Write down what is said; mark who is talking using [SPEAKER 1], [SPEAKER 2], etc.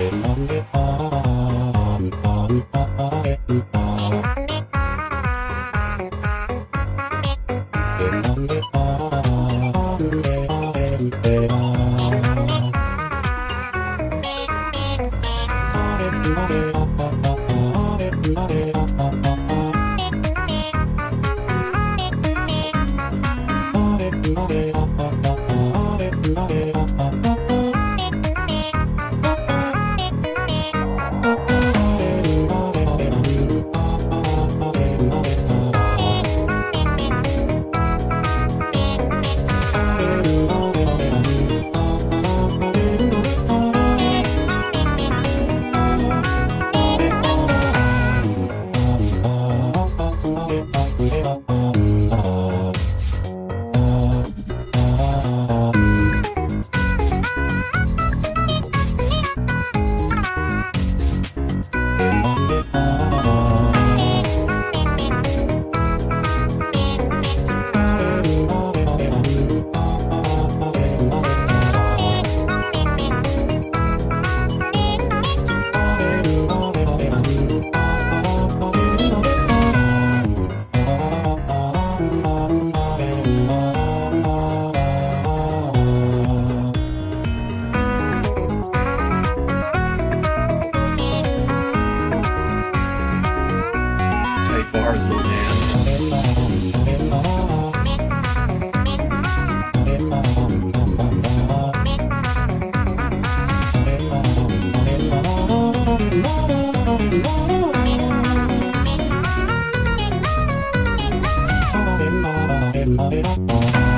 [SPEAKER 1] Love it.
[SPEAKER 2] bars it, love it.